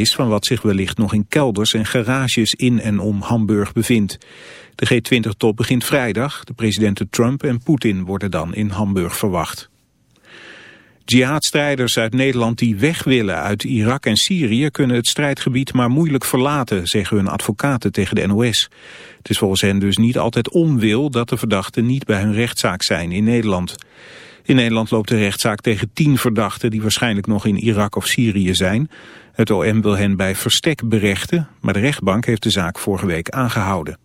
is van wat zich wellicht nog in kelders en garages in en om Hamburg bevindt. De G20-top begint vrijdag. De presidenten Trump en Poetin worden dan in Hamburg verwacht. Jihadstrijders uit Nederland die weg willen uit Irak en Syrië kunnen het strijdgebied maar moeilijk verlaten, zeggen hun advocaten tegen de NOS. Het is volgens hen dus niet altijd onwil dat de verdachten niet bij hun rechtszaak zijn in Nederland. In Nederland loopt de rechtszaak tegen tien verdachten die waarschijnlijk nog in Irak of Syrië zijn. Het OM wil hen bij verstek berechten, maar de rechtbank heeft de zaak vorige week aangehouden.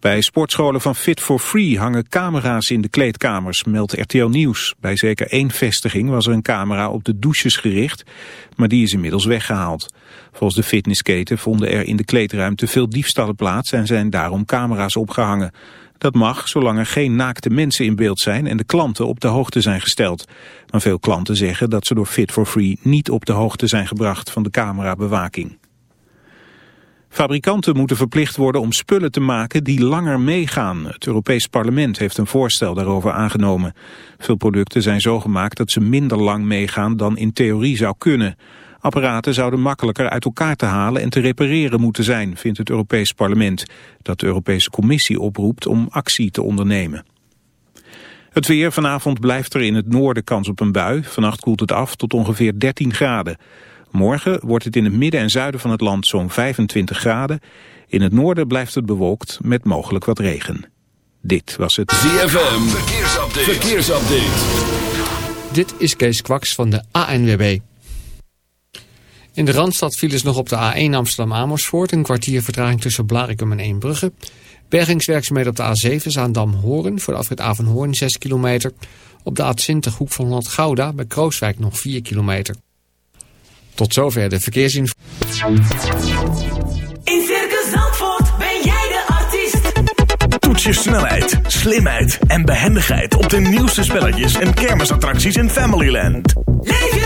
Bij sportscholen van Fit for Free hangen camera's in de kleedkamers, meldt RTL Nieuws. Bij zeker één vestiging was er een camera op de douches gericht, maar die is inmiddels weggehaald. Volgens de fitnessketen vonden er in de kleedruimte veel diefstallen plaats en zijn daarom camera's opgehangen. Dat mag, zolang er geen naakte mensen in beeld zijn en de klanten op de hoogte zijn gesteld. Maar veel klanten zeggen dat ze door Fit for Free niet op de hoogte zijn gebracht van de camerabewaking. Fabrikanten moeten verplicht worden om spullen te maken die langer meegaan. Het Europees Parlement heeft een voorstel daarover aangenomen. Veel producten zijn zo gemaakt dat ze minder lang meegaan dan in theorie zou kunnen. Apparaten zouden makkelijker uit elkaar te halen en te repareren moeten zijn, vindt het Europees Parlement. Dat de Europese Commissie oproept om actie te ondernemen. Het weer vanavond blijft er in het noorden kans op een bui. Vannacht koelt het af tot ongeveer 13 graden. Morgen wordt het in het midden en zuiden van het land zo'n 25 graden. In het noorden blijft het bewolkt met mogelijk wat regen. Dit was het ZFM Verkeersupdate. Verkeersupdate. Dit is Kees Kwaks van de ANWB. In de Randstad files nog op de A1 Amsterdam-Amersfoort... een kwartier vertraging tussen Blarikum en Eembrugge. Bergingswerkzaamheden op de A7 Zaandam-Hoorn... voor de afrit Avenhoorn 6 kilometer. Op de A20 Hoek van Holland-Gouda bij Krooswijk nog 4 kilometer. Tot zover de verkeersinformatie. In Circus Zandvoort ben jij de artiest. Toets je snelheid, slimheid en behendigheid op de nieuwste spelletjes en kermisattracties in Familyland. Leef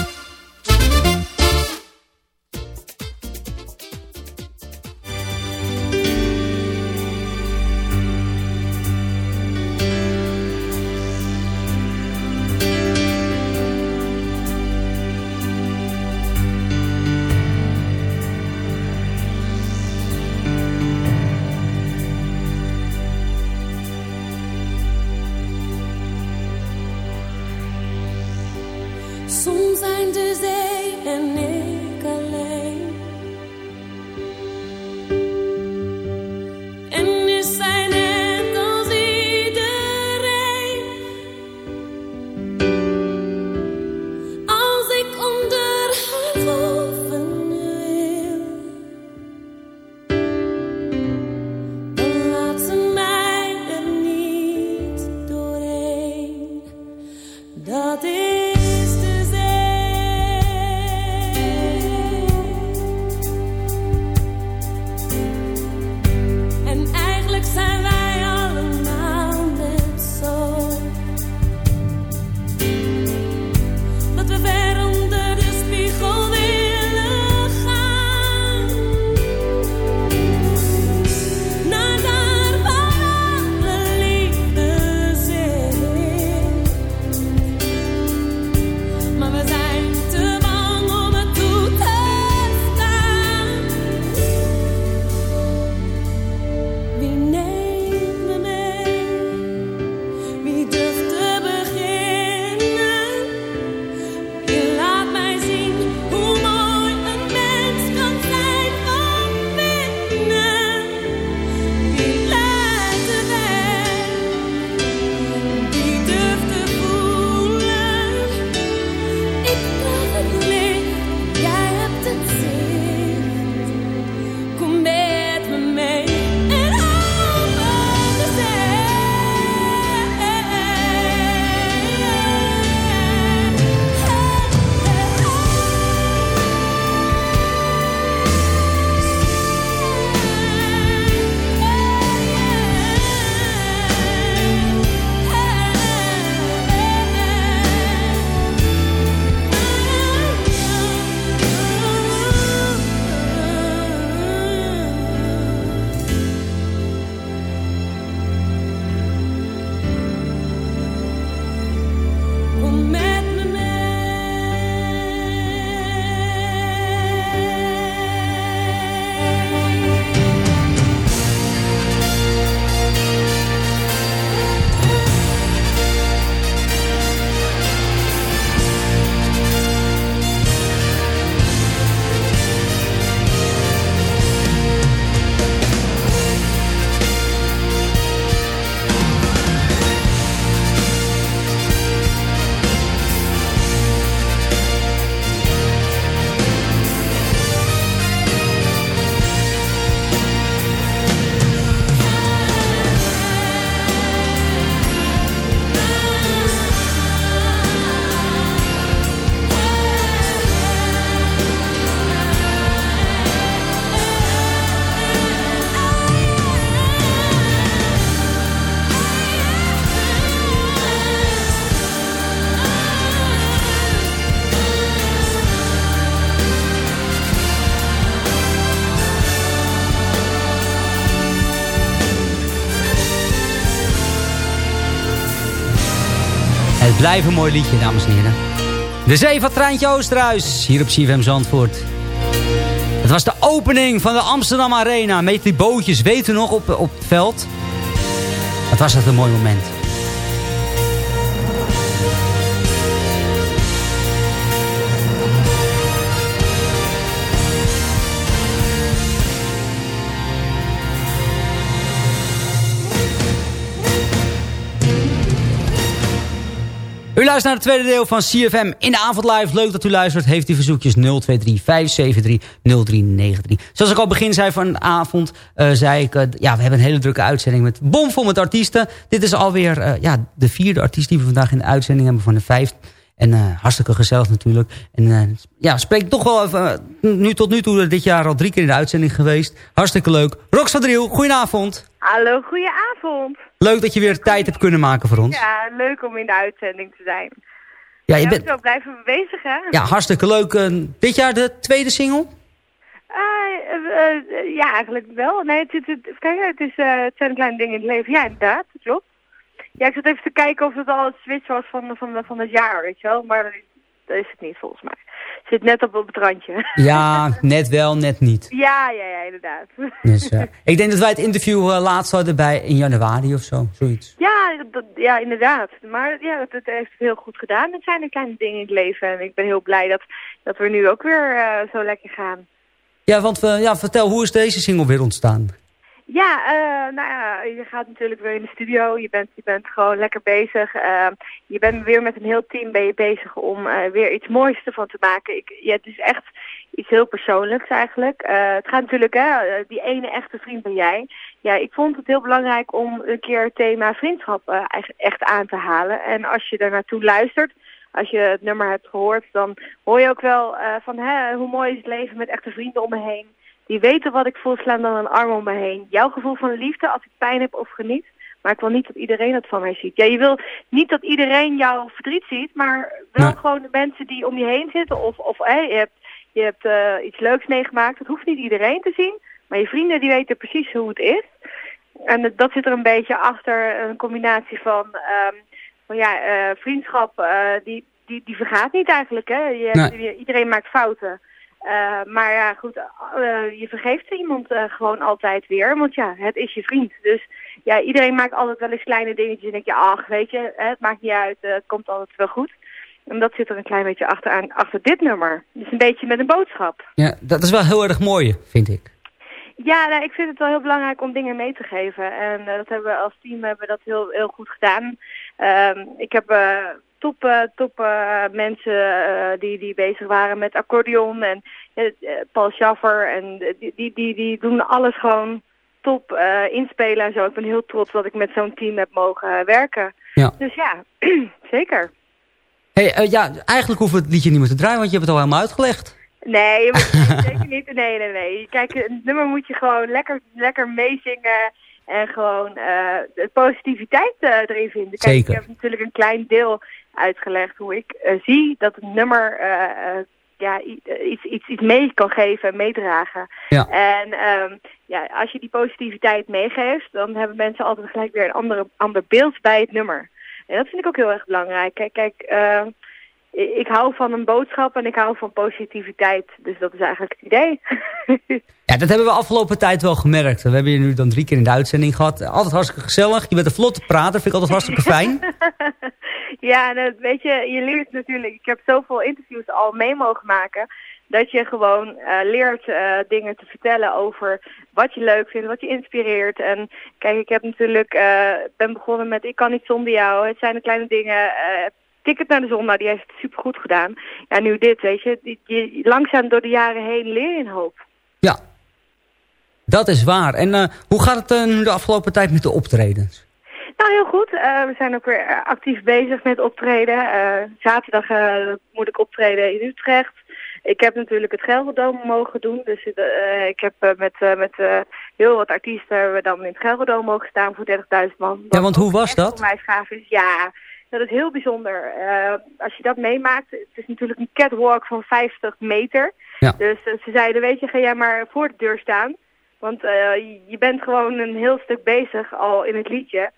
Blijf een mooi liedje, dames en heren. De Zee van Treintje Oosterhuis, hier op CFM Zandvoort. Het was de opening van de Amsterdam Arena met die bootjes. Weet u nog, op, op het veld? Wat was dat een mooi moment. U luistert naar het tweede deel van CFM in de avond live. Leuk dat u luistert. Heeft u verzoekjes 023 573 0393. Zoals ik al begin zei van de avond, uh, zei ik... Uh, ja, we hebben een hele drukke uitzending met bomvol met artiesten. Dit is alweer uh, ja, de vierde artiest die we vandaag in de uitzending hebben van de vijf. En hartstikke gezellig natuurlijk. En ja, spreek toch wel even... nu tot nu toe dit jaar al drie keer in de uitzending geweest. Hartstikke leuk. Rox van Driel, goedenavond. Hallo, goedenavond. Leuk dat je weer tijd hebt kunnen maken voor ons. Ja, leuk om in de uitzending te zijn. Ja, je bent... Zo blijven we bezig, hè? Ja, hartstikke leuk. Dit jaar de tweede single? Ja, eigenlijk wel. Nee, het, het, het, kijk, het, is, het zijn kleine dingen in het leven. Ja, inderdaad, dat klopt. Ja, ik zat even te kijken of het al het switch was van, van, van het jaar, weet je wel. Maar dat is het niet, volgens mij. Zit net op, op het randje. Ja, net wel, net niet. Ja, ja, ja, inderdaad. Dus, uh, ik denk dat wij het interview uh, laatst hadden bij in januari of zo, zoiets. Ja, dat, ja inderdaad. Maar ja, het, het heeft heel goed gedaan. Het zijn de kleine dingen in het leven. En ik ben heel blij dat, dat we nu ook weer uh, zo lekker gaan. Ja, want ja, vertel, hoe is deze single weer ontstaan? Ja, uh, nou ja, je gaat natuurlijk weer in de studio. Je bent, je bent gewoon lekker bezig. Uh, je bent weer met een heel team ben je bezig om uh, weer iets moois ervan te maken. Ik, ja, het is echt iets heel persoonlijks eigenlijk. het gaat natuurlijk, hè, die ene echte vriend ben jij. Ja, ik vond het heel belangrijk om een keer het thema vriendschap echt aan te halen. En als je er naartoe luistert, als je het nummer hebt gehoord, dan hoor je ook wel van hè, hoe mooi is het leven met echte vrienden om me heen. Die weten wat ik voel, slaan dan een arm om me heen. Jouw gevoel van liefde als ik pijn heb of geniet. Maar ik wil niet dat iedereen het van mij ziet. Ja, je wil niet dat iedereen jouw verdriet ziet, maar wel Nee. gewoon de mensen die om je heen zitten. Of, of je hebt, je hebt eh, iets leuks meegemaakt. Dat hoeft niet iedereen te zien. Maar je vrienden die weten precies hoe het is. En dat zit er een beetje achter een combinatie van, ehm, van ja, eh, vriendschap, eh, die, die, die vergaat niet eigenlijk. Hè? Je, Nee. je- iedereen maakt fouten. Eh, maar ja, goed, eh, je vergeeft iemand eh, gewoon altijd weer. Want ja, het is je vriend. Dus ja, iedereen maakt altijd wel eens kleine dingetjes. En denk je, ach, weet je, hè, het maakt niet uit. het komt altijd wel goed. En dat zit er een klein beetje achteraan, achter dit nummer. Dus een beetje met een boodschap. Ja, dat is wel heel erg mooi, vind ik. Ja, nou, ik vind het wel heel belangrijk om dingen mee te geven. En dat hebben we als team hebben we dat heel, heel goed gedaan. Ehm, ik heb top, top eh, mensen eh, die, die bezig waren met accordeon en eh, Paul Schaffer. En die, die, die, die doen alles gewoon top inspelen en zo. Ik ben heel trots dat ik met zo'n team heb mogen werken. Ja. Dus ja, zeker. Hey, ja, eigenlijk hoeven we het liedje niet meer te draaien, want je hebt het al helemaal uitgelegd. Nee, je moet nee, zeker niet. Nee, nee, nee. Kijk, een nummer moet je gewoon lekker, lekker meezingen. En gewoon de positiviteit erin vinden. Kijk, Zeker. ik heb natuurlijk een klein deel uitgelegd hoe ik eh, zie dat het nummer eh, eh, ja, iets, iets, iets mee kan geven en meedragen. Ja. En ehm, ja, als je die positiviteit meegeeft, dan hebben mensen altijd gelijk weer een andere, ander beeld bij het nummer. En dat vind ik ook heel erg belangrijk. Kijk, kijk eh, ik hou van een boodschap en ik hou van positiviteit. Dus dat is eigenlijk het idee. Ja, dat hebben we afgelopen tijd wel gemerkt. We hebben je nu dan drie keer in de uitzending gehad. Altijd hartstikke gezellig. Je bent een vlotte prater, vind ik altijd hartstikke fijn. ja, en weet je, je leert natuurlijk. Ik heb zoveel interviews al mee mogen maken. Dat je gewoon eh, leert eh, dingen te vertellen over wat je leuk vindt, wat je inspireert. En kijk, ik heb natuurlijk, eh, ben begonnen met Ik kan niet zonder jou. Het zijn de kleine dingen. Ticket naar de zon, nou, die heeft het supergoed gedaan. Ja, nu dit, weet je. Die, die, langzaam door de jaren heen leer je een hoop. Ja, dat is waar. En eh, hoe gaat het eh, nu de afgelopen tijd met de optredens? Nou, heel goed. Eh, we zijn ook weer actief bezig met optreden. Zaterdag moet ik optreden in Utrecht. Ik heb natuurlijk het Gelredome mogen doen. Dus ik heb met, met heel wat artiesten we dan in het Gelredome mogen staan voor 30.000 man. Ja, want hoe was dat? Voor mij gaaf is. Ja, dat is heel bijzonder. Eh, als je dat meemaakt, het is natuurlijk een catwalk van 50 meter. Ja. Dus eh, ze zeiden, weet je, ga jij maar voor de deur staan. Want eh, je bent gewoon een heel stuk bezig al in het liedje.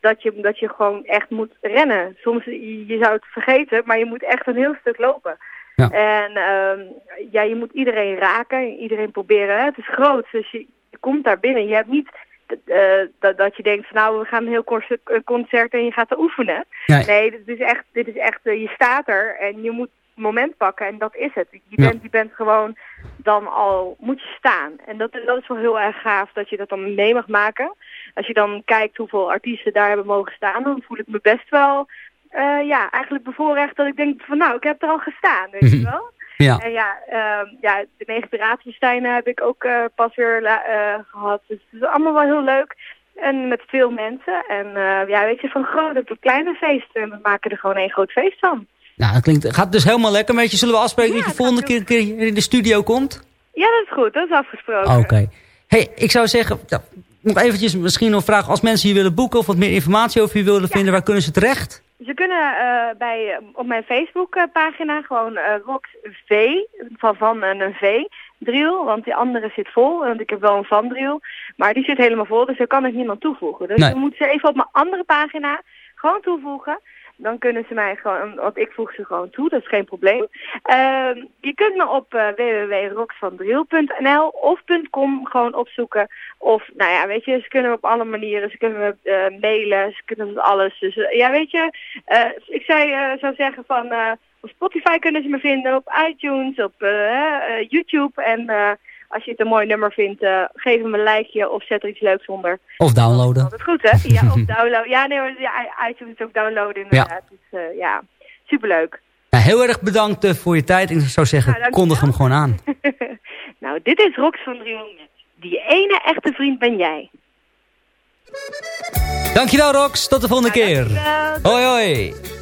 dat, je, dat je gewoon echt moet rennen. Soms, je, zou het vergeten, maar je moet echt een heel stuk lopen. Ja. En ehm, ja, je moet iedereen raken, iedereen proberen. Het is groot, dus je, je komt daar binnen. Je hebt niet dat, dat je denkt van nou, we gaan een heel concert, een concert en je gaat er oefenen. Nee. Nee, dit is echt, dit is echt eh, je staat er en je moet het moment pakken en dat is het. Je Ja. bent, je bent gewoon dan al, moet je staan. En dat, dat is wel heel erg gaaf dat je dat dan mee mag maken. Als je dan kijkt hoeveel artiesten daar hebben mogen staan, dan voel ik me best wel, eh, ja, eigenlijk bevoorrecht dat ik denk van nou, ik heb er al gestaan, weet je wel. Ja. En ja, ehm, ja de negen Piratenfestijnen heb ik ook eh, pas weer eh, gehad. Dus het is allemaal wel heel leuk. En met veel mensen. En eh, ja, weet je, van grote tot kleine feesten. En we maken er gewoon één groot feest van. Nou, dat klinkt, gaat dus helemaal lekker met je. Zullen we afspreken Ja, dat je volgende keer, keer in de studio komt? Ja, dat is goed. Dat is afgesproken. Oké. Hey, ik zou zeggen, ja, nog eventjes misschien nog vragen. Als mensen je willen boeken of wat meer informatie over je willen vinden, waar kunnen ze terecht? Ze kunnen eh, bij, op mijn Facebookpagina gewoon eh Rox V, van van en een V, drill, want die andere zit vol. Want ik heb wel een van drill, maar die zit helemaal vol, dus daar kan ik niemand toevoegen. Dus Nee. dan moeten ze even op mijn andere pagina gewoon toevoegen. Dan kunnen ze mij gewoon, want ik voeg ze gewoon toe, dat is geen probleem. Ehm, je kunt me op eh www.roxvandrill.nl of .com gewoon opzoeken. Of, nou ja, weet je, ze kunnen me op alle manieren, ze kunnen me eh, mailen, ze kunnen alles. Dus eh, ja, weet je, ik eh, zou zeggen van, op Spotify kunnen ze me vinden, op iTunes, op YouTube. En als je het een mooi nummer vindt, eh, geef hem een likeje of zet er iets leuks onder. Of downloaden? Altijd goed, hè? Ja, of download. Ja, nee, ja, iTunes ook downloaden inderdaad. Dus eh, ja, superleuk. Nou, heel erg bedankt eh, voor je tijd. Ik zou zeggen, Ja, kondig hem gewoon aan. nou, dit is Rox van Driel met Die ene echte vriend ben jij. Dankjewel Rox, tot de volgende keer. dankjewel. Hoi hoi.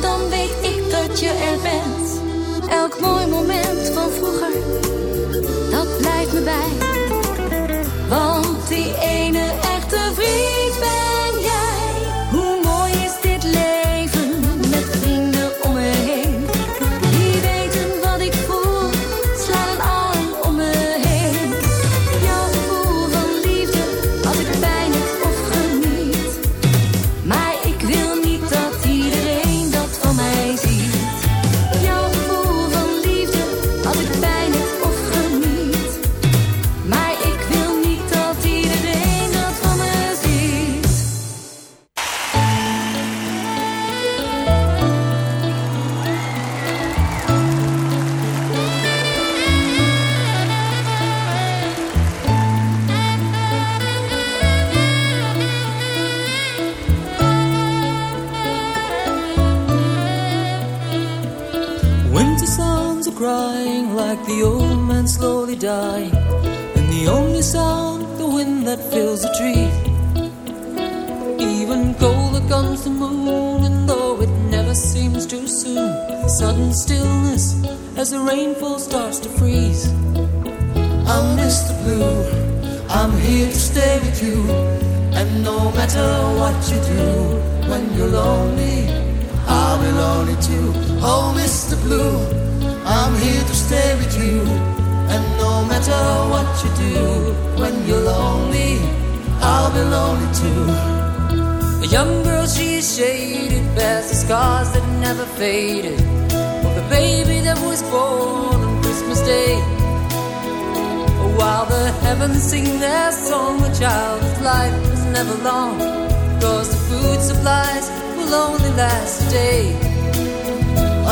Dan weet ik dat je er bent. Elk mooi moment van vroeger, dat blijft me bij. Want die ene echte vriend Mr. Blue, I'm here to stay with you. And no matter what you do, when you're lonely, I'll be lonely too. A young girl, she shaded, bears the scars that never faded. Of the baby that was born on Christmas Day. While the heavens sing their song, the child's life was never long. Cause the food supplies will only last a day.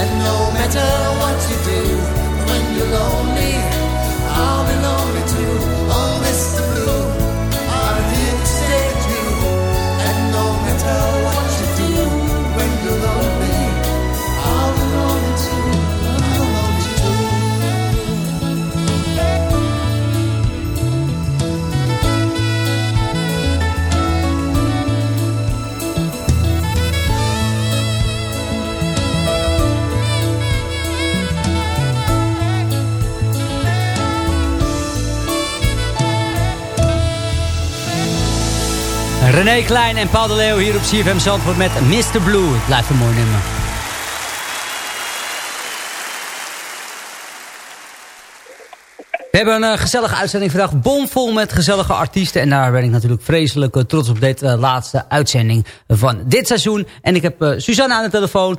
And no matter what you do, when you're lonely, I'll be lonely too. René Klein en Paul de Leeuw hier op CFM Zandvoort met Mr. Blue. Het blijft een mooi nummer. We hebben een eh, gezellige uitzending vandaag. Bomvol met gezellige artiesten. En daar ben ik natuurlijk vreselijk eh, trots op deze laatste uitzending van dit seizoen. En ik heb eh, Suzanne aan de telefoon.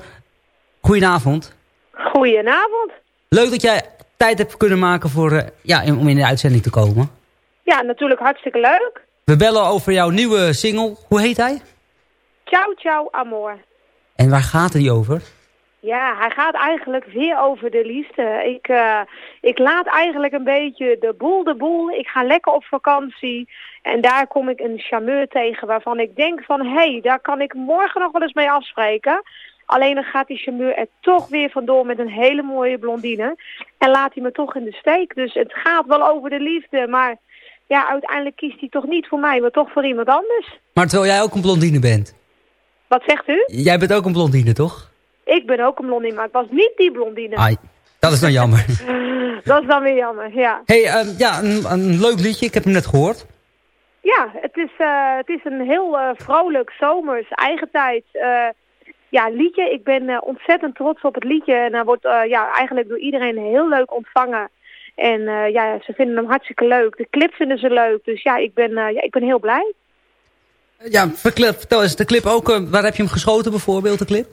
Goedenavond. Goedenavond. Leuk dat jij tijd hebt kunnen maken voor, eh, ja, om in de uitzending te komen. Ja, natuurlijk hartstikke leuk. We bellen over jouw nieuwe single. Hoe heet hij? Ciao, ciao, amor. En waar gaat hij over? Ja, hij gaat eigenlijk weer over de liefde. Ik, eh, ik laat eigenlijk een beetje de boel de boel. Ik ga lekker op vakantie. En daar kom ik een charmeur tegen waarvan ik denk van... hé, hey, daar kan ik morgen nog wel eens mee afspreken. Alleen dan gaat die charmeur er toch weer vandoor met een hele mooie blondine. En laat hij me toch in de steek. Dus het gaat wel over de liefde, maar... Ja, uiteindelijk kiest hij toch niet voor mij, maar toch voor iemand anders. Maar terwijl jij ook een blondine bent. Wat zegt u? Jij bent ook een blondine, toch? Ik ben ook een blondine, maar het was niet die blondine. Ai, dat is dan jammer. Dat is dan weer jammer, ja. hey, ehm, ja, een, een leuk liedje. Ik heb hem net gehoord. Ja, het is, eh, het is een heel eh, vrolijk, zomers, eigen tijd eh, ja, liedje. Ik ben ontzettend trots op het liedje. En hij wordt ja, eigenlijk door iedereen heel leuk ontvangen. En eh, ja, ze vinden hem hartstikke leuk. De clip vinden ze leuk. Dus ja, ik ben, eh, ja, ik ben heel blij. Ja, vertel eens, de clip ook. eh, waar heb je hem geschoten bijvoorbeeld, de clip?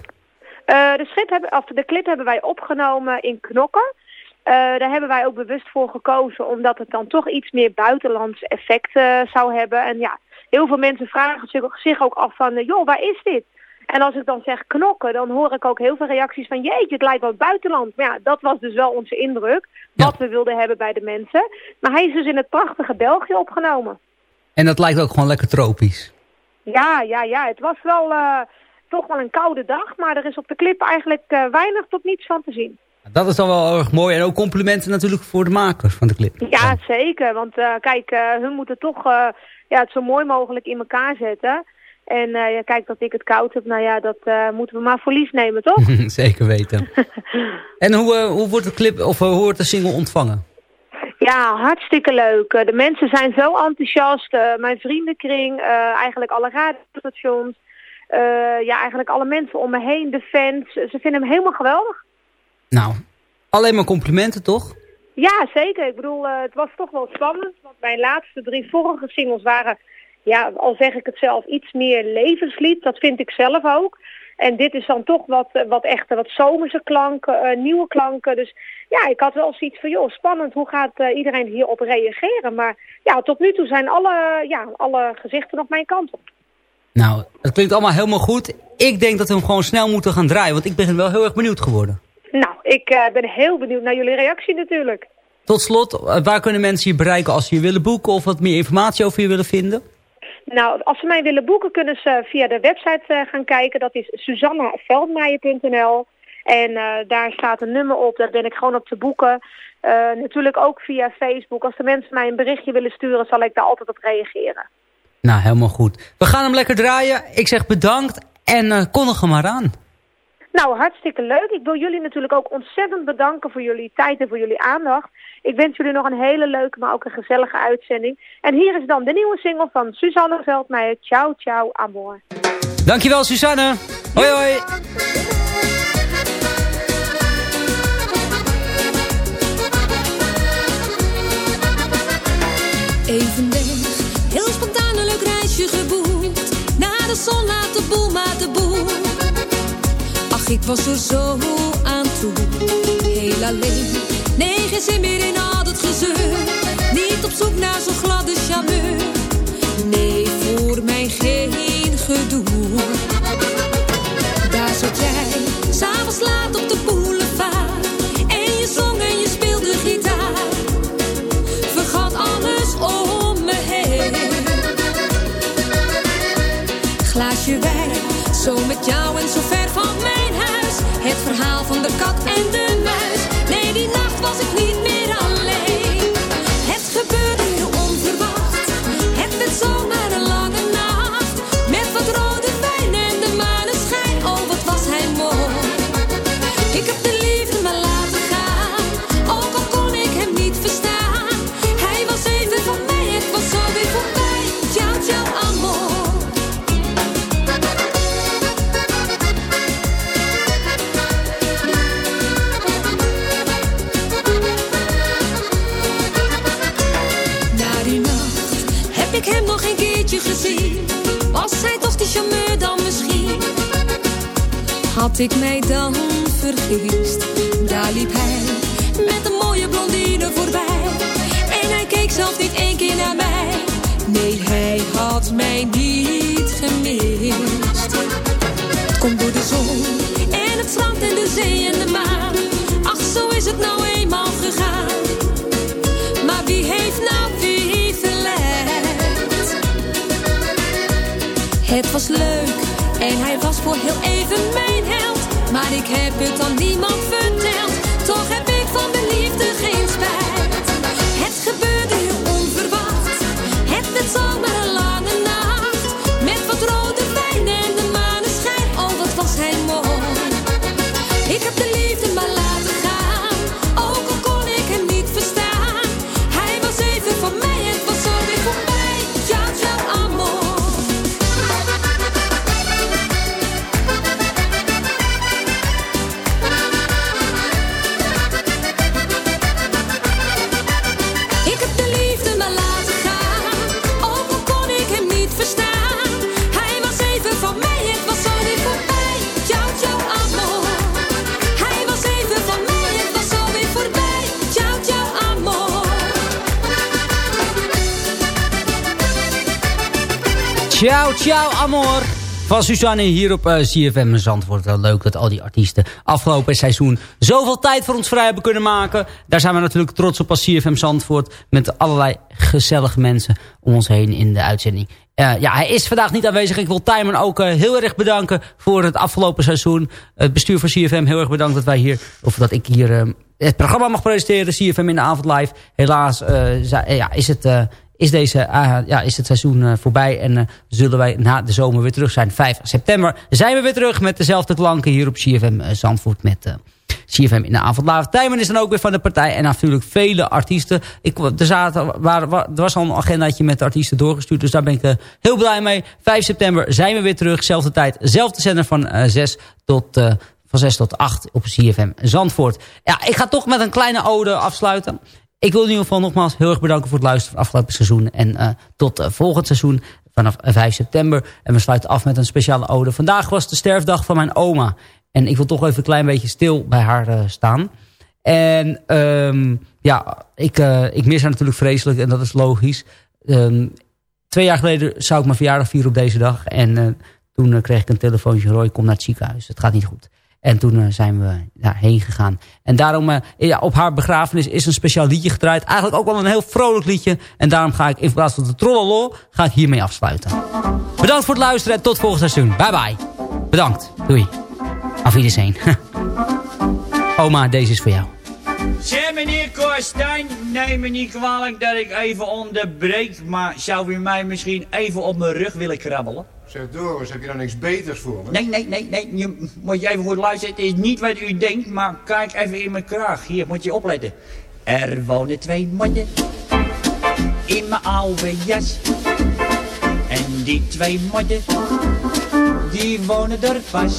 De, schip hebben, of de clip hebben wij opgenomen in Knokken. Daar hebben wij ook bewust voor gekozen, omdat het dan toch iets meer buitenlands effect zou hebben. En ja, heel veel mensen vragen zich, ook af van, joh, waar is dit? En als ik dan zeg knokken, dan hoor ik ook heel veel reacties van, jeetje, het lijkt wel buitenland. Maar ja, dat was dus wel onze indruk, wat we wilden hebben bij de mensen. Maar hij is dus in het prachtige België opgenomen. En dat lijkt ook gewoon lekker tropisch. Ja, ja, ja, het was wel eh, toch wel een koude dag, maar er is op de clip eigenlijk eh, weinig tot niets van te zien. Dat is dan wel erg mooi. En ook complimenten natuurlijk voor de makers van de clip. Ja, zeker. Want eh, kijk, hun moeten toch ja, het zo mooi mogelijk in elkaar zetten. En eh, ja, kijk, dat ik het koud heb, nou ja, dat eh, moeten we maar voor lief nemen, toch? Zeker weten. en hoe, eh, hoe wordt de clip of hoe wordt de single ontvangen? Ja, hartstikke leuk. De mensen zijn zo enthousiast. Mijn vriendenkring, eigenlijk alle radiostations. ja, eigenlijk alle mensen om me heen, de fans. Ze vinden hem helemaal geweldig. Nou, alleen maar complimenten toch? Ja, zeker. Ik bedoel, het was toch wel spannend. Want mijn laatste drie vorige singles waren, ja, al zeg ik het zelf, iets meer levenslied. Dat vind ik zelf ook. En dit is dan toch wat, eh, wat echte, wat zomerse klanken, eh, nieuwe klanken. Dus ja, ik had wel zoiets van, joh, spannend. Hoe gaat eh, iedereen hierop reageren? Maar ja, tot nu toe zijn alle, ja, alle gezichten op mijn kant op. Nou, het klinkt allemaal helemaal goed. Ik denk dat we hem gewoon snel moeten gaan draaien, want ik ben wel heel erg benieuwd geworden. Nou, ik eh, ben heel benieuwd naar jullie reactie natuurlijk. Tot slot, waar kunnen mensen je bereiken als ze je willen boeken of wat meer informatie over je willen vinden? Nou, als ze mij willen boeken, kunnen ze via de website eh, gaan kijken. Dat is susannaveldmeijer.nl. En eh, daar staat een nummer op, daar ben ik gewoon op te boeken. Eh, natuurlijk ook via Facebook. Als de mensen mij een berichtje willen sturen, zal ik daar altijd op reageren. Nou, helemaal goed. We gaan hem lekker draaien. Ik zeg bedankt en eh kondig hem maar aan. Nou, hartstikke leuk. Ik wil jullie natuurlijk ook ontzettend bedanken voor jullie tijd en voor jullie aandacht. Ik wens jullie nog een hele leuke, maar ook een gezellige uitzending. En hier is dan de nieuwe single van Suzanne Veldmeijer. Ciao, ciao, amor. Dankjewel, Susanne. Hoi, hoi. Even weg, heel spontaan een leuk reisje geboekt. Naar de zon, laat de boel maar de boel. Ik was er zo aan toe. Heel alleen, nee, geen zin meer in al dat gezeur. Niet op zoek naar zo'n gladde charmeur. Nee, voor mij geen gedoe. Daar zat jij, s'avonds laat op de boulevard. En je zong en je speelde gitaar vergat alles om me heen. Glaasje wijn, zo met jou en zo ver. Het verhaal van de kat en de Had ik mij dan vergist? Daar liep hij met een mooie blondine voorbij. En hij keek zelfs niet één keer naar mij. Nee, hij had mij niet gemist. Het komt door de zon en het strand en de zee en de maan. Ach, zo is het nou eenmaal gegaan. Maar wie heeft nou wie verleid? Het was leuk en hij was voor heel even held. Maar ik heb het aan niemand verteld. Toch heb ik van de liefde geen spijt. Het gebeurde onverwacht. Het werd zomaar Ciao, ciao, amor. Van Suzanne hier op uh, CFM Zandvoort. Wel leuk dat al die artiesten afgelopen seizoen zoveel tijd voor ons vrij hebben kunnen maken. Daar zijn we natuurlijk trots op als CFM Zandvoort. Met allerlei gezellige mensen om ons heen in de uitzending. Uh, ja, hij is vandaag niet aanwezig. Ik wil Tijmen ook uh, heel erg bedanken voor het afgelopen seizoen. Het bestuur van CFM heel erg bedankt dat wij hier, of dat ik hier het programma mag presenteren. CFM in de avond live. Helaas ja, is het is, deze, uh, ja, is het seizoen uh, voorbij. En uh, zullen wij na de zomer weer terug zijn. 5 september zijn we weer terug met dezelfde klanken hier op CFM Zandvoort. Met CFM in de avond live. Tijmen is dan ook weer van de partij. En natuurlijk vele artiesten. Ik, er, zaten, waar, waar, er was al een agendaatje met de artiesten doorgestuurd. Dus daar ben ik heel blij mee. 5 september zijn we weer terug. Zelfde tijd, zelfde zender van 6 tot van 6 tot 8 op CFM Zandvoort. Ja, ik ga toch met een kleine ode afsluiten. Ik wil in ieder geval nogmaals heel erg bedanken voor het luisteren van afgelopen seizoen. En uh, tot uh, volgend seizoen vanaf 5 september. En we sluiten af met een speciale ode. Vandaag was de sterfdag van mijn oma. En ik wil toch even een klein beetje stil bij haar staan. En um, ja, ik, ik mis haar natuurlijk vreselijk en dat is logisch. Um, twee jaar geleden zou ik mijn verjaardag vieren op deze dag. En toen kreeg ik een telefoontje, Roy, kom naar het ziekenhuis. Het gaat niet goed. En toen uh, zijn we daarheen gegaan. En daarom, ja, op haar begrafenis is een speciaal liedje gedraaid. Eigenlijk ook wel een heel vrolijk liedje. En daarom ga ik in plaats van de trollolo, ga ik hiermee afsluiten. Bedankt voor het luisteren en tot volgend seizoen. Bye bye. Bedankt. Doei. Auf Wiedersehen. Oma, deze is voor jou. Meneer Korstijn, neem me niet kwalijk dat ik even onderbreek. Maar zou u mij misschien even op mijn rug willen krabbelen? Zeg Doris, heb je dan niks beters voor me? Nee, nee, nee, nee. Je, moet je even goed luisteren. Het is niet wat u denkt, maar kijk even in mijn kraag. Hier, moet je opletten. Er wonen twee modden in mijn oude jas. En die twee modden, die wonen er pas.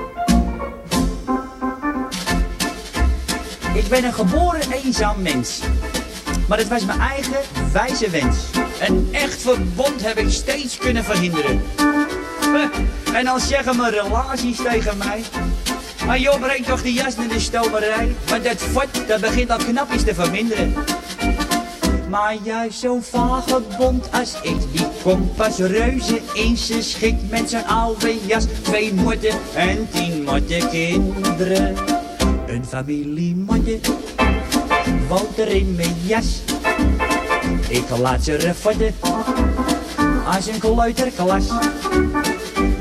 Ik ben een geboren eenzaam mens. Maar het was mijn eigen wijze wens. Een echt verbond heb ik steeds kunnen verhinderen. En dan zeggen mijn relaties tegen mij... Maar joh, breng toch die jas naar de stomerij. Maar dat fort, dat begint al knapjes te verminderen. Maar juist zo'n vagebond als ik, die komt pas reuze in zijn schik met zijn oude jas. Twee motten en tien motte kinderen. Een familiemodje woont er in mijn jas. Ik laat ze refotten als een kleuterklas.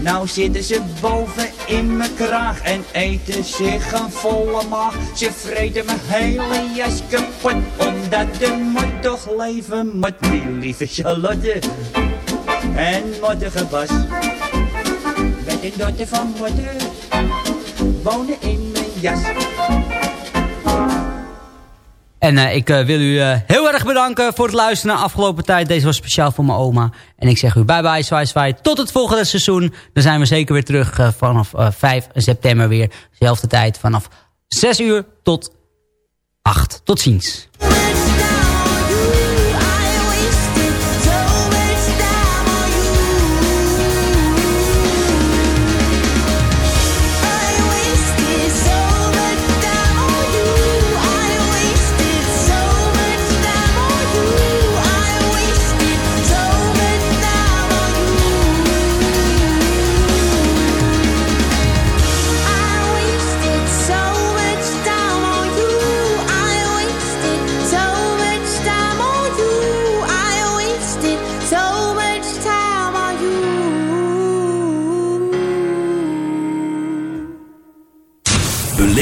Nou zitten ze boven in mijn kraag en eten zich een volle maag. Ze vreten mijn hele jas kapot, omdat de mot toch leven moet. Die lieve Charlotte en mottige Bas. Met een dochter van moeder wonen in mijn jas. En uh, ik uh, wil u uh, heel erg bedanken voor het luisteren naar afgelopen tijd. Deze was speciaal voor mijn oma. En ik zeg u bye bye, zwaai zwaai. Tot het volgende seizoen. Dan zijn we zeker weer terug vanaf 5 september weer. Zelfde tijd vanaf 6 uur tot 8. Tot ziens.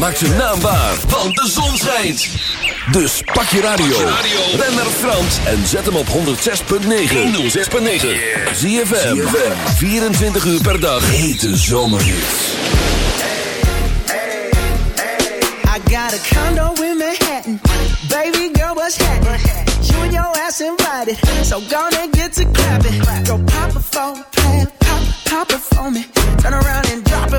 Maak zijn naam waar, want de zon schijnt. Dus pak je radio. Ben naar Frans en zet hem op 106.9. 106.9. ZFM. 24 uur per dag. Hete zomerhits. I got a condo in Manhattan. Baby girl, what's happening? You and your ass invited. So gonna get to clapping. Go